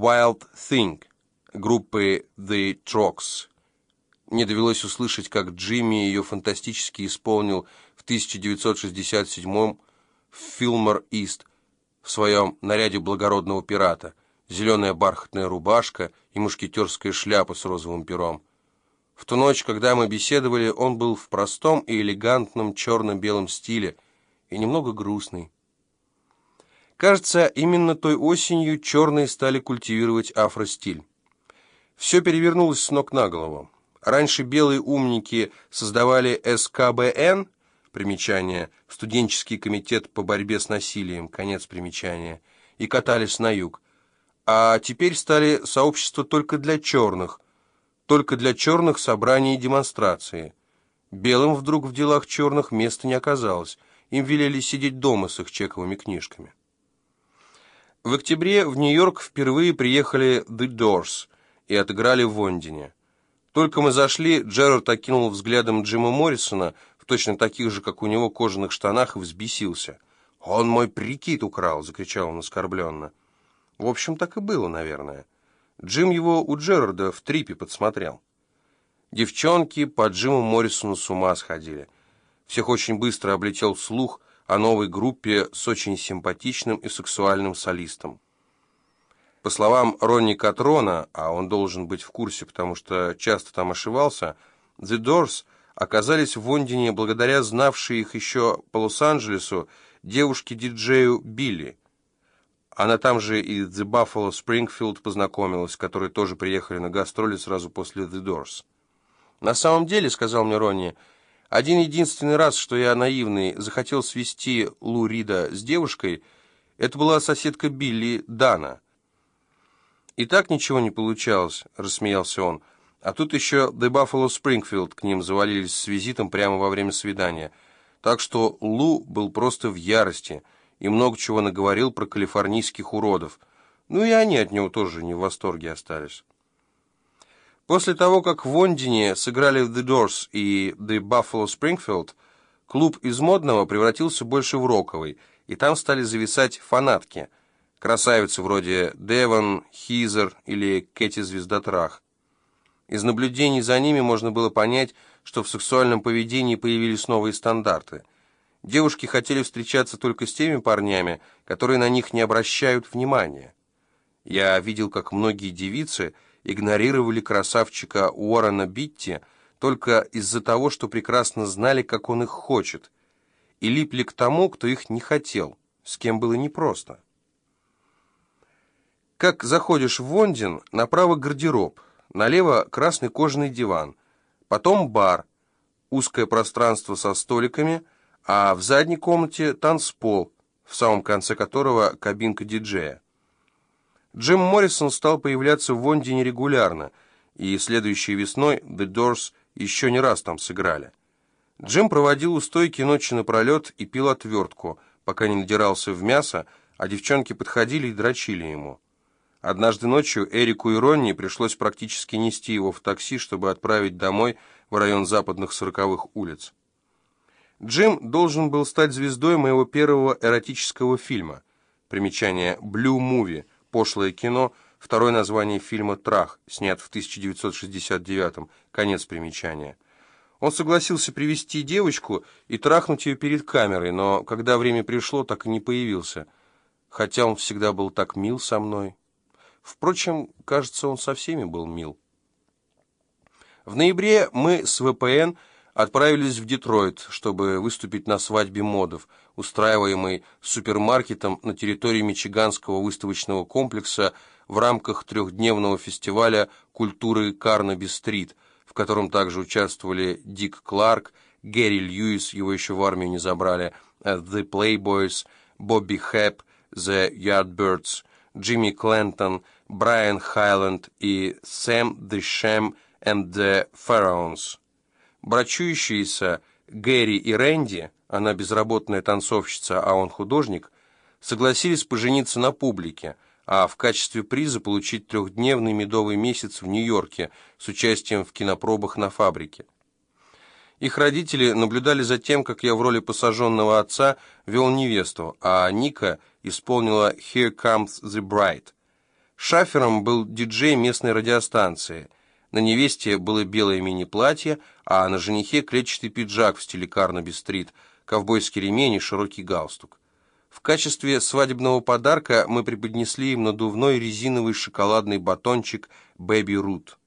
Wild Thing группы The Trogs. Мне довелось услышать, как Джимми ее фантастически исполнил в 1967 в Филмор Ист в своем наряде благородного пирата, зеленая бархатная рубашка и мушкетерская шляпа с розовым пером. В ту ночь, когда мы беседовали, он был в простом и элегантном черно-белом стиле и немного грустный. Кажется, именно той осенью черные стали культивировать афростиль. Все перевернулось с ног на голову. Раньше белые умники создавали СКБН, примечание, студенческий комитет по борьбе с насилием, конец примечания, и катались на юг. А теперь стали сообщества только для черных – только для черных собраний и демонстрации. Белым вдруг в делах черных места не оказалось. Им велели сидеть дома с их чековыми книжками. В октябре в Нью-Йорк впервые приехали The Doors и отыграли в Лондоне. Только мы зашли, Джерард окинул взглядом Джима Моррисона в точно таких же, как у него, кожаных штанах и взбесился. «Он мой прикид украл!» — закричал он оскорбленно. В общем, так и было, наверное. Джим его у Джерарда в трипе подсмотрел. Девчонки по Джиму Моррисону с ума сходили. Всех очень быстро облетел слух о новой группе с очень симпатичным и сексуальным солистом. По словам Ронни Катрона, а он должен быть в курсе, потому что часто там ошивался, The Doors оказались в Лондоне благодаря знавшей их еще по Лос-Анджелесу девушке-диджею Билли. Она там же и The Buffalo Springfield познакомилась, которые тоже приехали на гастроли сразу после The Doors. «На самом деле, — сказал мне Ронни, — один единственный раз, что я наивный, захотел свести Лу Рида с девушкой, это была соседка Билли Дана». «И так ничего не получалось», — рассмеялся он. «А тут еще The Buffalo Springfield к ним завалились с визитом прямо во время свидания. Так что Лу был просто в ярости» и много чего наговорил про калифорнийских уродов. Ну и они от него тоже не в восторге остались. После того, как в Лондоне сыграли The Doors и The Buffalo Springfield, клуб из модного превратился больше в роковый, и там стали зависать фанатки, красавицы вроде Девон, Хизер или Кэти Звездотрах. Из наблюдений за ними можно было понять, что в сексуальном поведении появились новые стандарты – Девушки хотели встречаться только с теми парнями, которые на них не обращают внимания. Я видел, как многие девицы игнорировали красавчика Уоррена Битти только из-за того, что прекрасно знали, как он их хочет, и липли к тому, кто их не хотел, с кем было непросто. Как заходишь в Вондин, направо гардероб, налево красный кожаный диван, потом бар, узкое пространство со столиками – а в задней комнате танцпол, в самом конце которого кабинка диджея. Джим Моррисон стал появляться в Вондине регулярно, и следующей весной The Doors еще не раз там сыграли. Джим проводил у стойки ночи напролет и пил отвертку, пока не надирался в мясо, а девчонки подходили и дрочили ему. Однажды ночью Эрику и Ронни пришлось практически нести его в такси, чтобы отправить домой в район западных сороковых улиц. Джим должен был стать звездой моего первого эротического фильма. Примечание «Blue Movie» – пошлое кино, второе название фильма «Трах», снят в 1969 конец примечания. Он согласился привести девочку и трахнуть ее перед камерой, но когда время пришло, так и не появился, хотя он всегда был так мил со мной. Впрочем, кажется, он со всеми был мил. В ноябре мы с ВПН – отправились в Детройт, чтобы выступить на свадьбе модов, устраиваемой супермаркетом на территории Мичиганского выставочного комплекса в рамках трехдневного фестиваля культуры Карнаби-стрит, в котором также участвовали Дик Кларк, Гэри Льюис, его еще в армию не забрали, The Playboys, Бобби Хэп, The Yardbirds, Джимми Клентон, Брайан Хайленд и Сэм The Sham and the Pharaohs. Брачующиеся Гэри и Рэнди, она безработная танцовщица, а он художник, согласились пожениться на публике, а в качестве приза получить трехдневный медовый месяц в Нью-Йорке с участием в кинопробах на фабрике. Их родители наблюдали за тем, как я в роли посаженного отца вел невесту, а Ника исполнила «Here Comes the Bride». Шафером был диджей местной радиостанции. На невесте было белое мини-платье, а на женихе клетчатый пиджак в стиле Карнаби-стрит, ковбойский ремень и широкий галстук. В качестве свадебного подарка мы преподнесли им надувной резиновый шоколадный батончик «Бэби Рут».